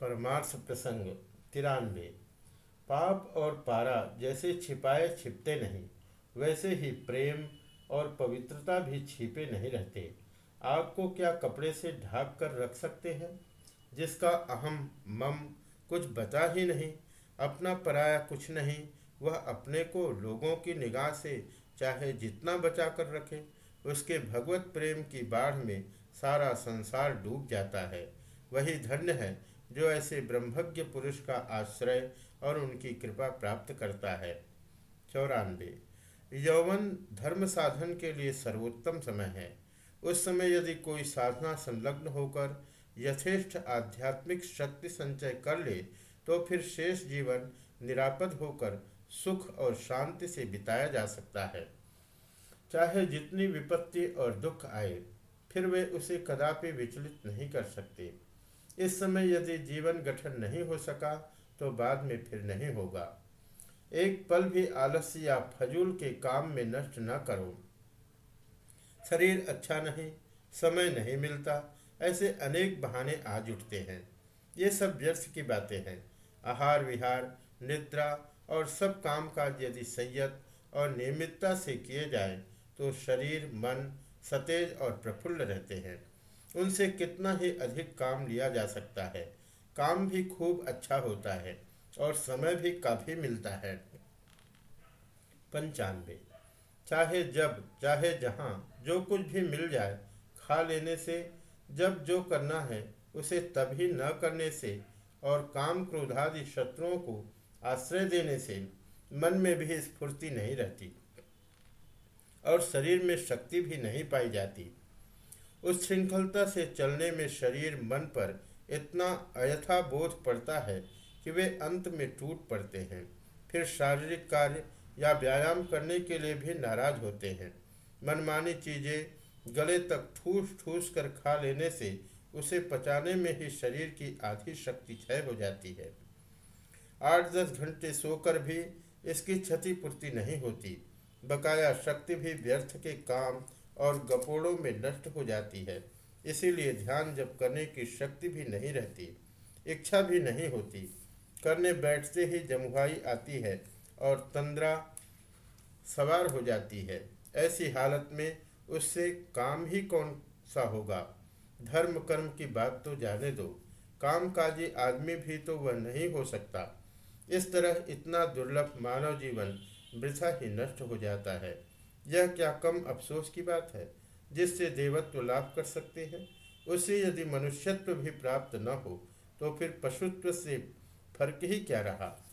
परमार्थ प्रसंग, तिरानवे। पाप और पारा जैसे छिपाए छिपते नहीं, वैसे ही प्रेम और पवित्रता भी छिपे नहीं रहते। आग को क्या कपड़े से ढाक कर रख सकते हैं? जिसका अहम, मम कुछ बता ही नहीं, अपना पराया कुछ नहीं, वह अपने को लोगों की निगाह से चाहे जितना बचा कर रखे, उसके भगवत प्रेम की बाढ़ में सारा संसार डूब जाता है। वही धन्य है जो ऐसे ब्रह्मज्ञ पुरुष का आश्रय और उनकी कृपा प्राप्त करता है। चौरानवे। यौवन धर्म साधन के लिए सर्वोत्तम समय है। उस समय यदि कोई साधना संलग्न होकर यथेष्ट आध्यात्मिक शक्ति संचय कर ले तो फिर शेष जीवन निरापद होकर सुख और शांति से बिताया जा सकता है। चाहे जितनी विपत्ति और दुख आए, फिर वे उसे कदापि विचलित नहीं कर सकते। इस समय यदि जीवन गठन नहीं हो सका तो बाद में फिर नहीं होगा। एक पल भी आलस्य या फजूल के काम में नष्ट न करो। शरीर अच्छा नहीं, समय नहीं मिलता, ऐसे अनेक बहाने आज उठते हैं। ये सब व्यर्थ की बातें हैं। आहार विहार, निद्रा और सब काम काज यदि संयत और नियमितता से किए जाए तो शरीर, मन सतेज और प्रफुल्ल रहते हैं। उनसे कितना ही अधिक काम लिया जा सकता है। काम भी खूब अच्छा होता है और समय भी काफ़ी मिलता है। पंचानवे। चाहे जब, चाहे जहाँ, जो कुछ भी मिल जाए, खा लेने से, जब जो करना है, उसे तभी न करने से और काम क्रोधादि शत्रुओं को आश्रय देने से, मन में भी स्फूर्ति नहीं रहती और शरीर में शक्ति भी नहीं पाई जाती। उस श्रृंखलता से चलने में शरीर मन पर इतना अयथा बोध पड़ता है कि वे अंत में टूट पड़ते हैं। फिर शारीरिक कार्य या व्यायाम करने के लिए भी नाराज़ होते हैं। मनमानी चीज़ें गले तक ठूस ठूस कर खा लेने से उसे पचाने में ही शरीर की आधी शक्ति क्षय हो जाती है। आठ दस घंटे सोकर भी इसकी क्षतिपूर्ति नहीं होती। बकाया शक्ति भी व्यर्थ के काम और गपोड़ों में नष्ट हो जाती है। इसीलिए ध्यान जब करने की शक्ति भी नहीं रहती, इच्छा भी नहीं होती। करने बैठते ही जमुहाई आती है और तंद्रा सवार हो जाती है। ऐसी हालत में उससे काम ही कौन सा होगा? धर्म कर्म की बात तो जाने दो। काम काजी आदमी भी तो वह नहीं हो सकता। इस तरह इतना दुर्लभ मानव जीवन वृथा ही नष्ट हो जाता है। यह क्या कम अफसोस की बात है? जिससे देवत्व लाभ कर सकते हैं? उससे यदि मनुष्यत्व भी प्राप्त न हो तो फिर पशुत्व से फ़र्क ही क्या रहा?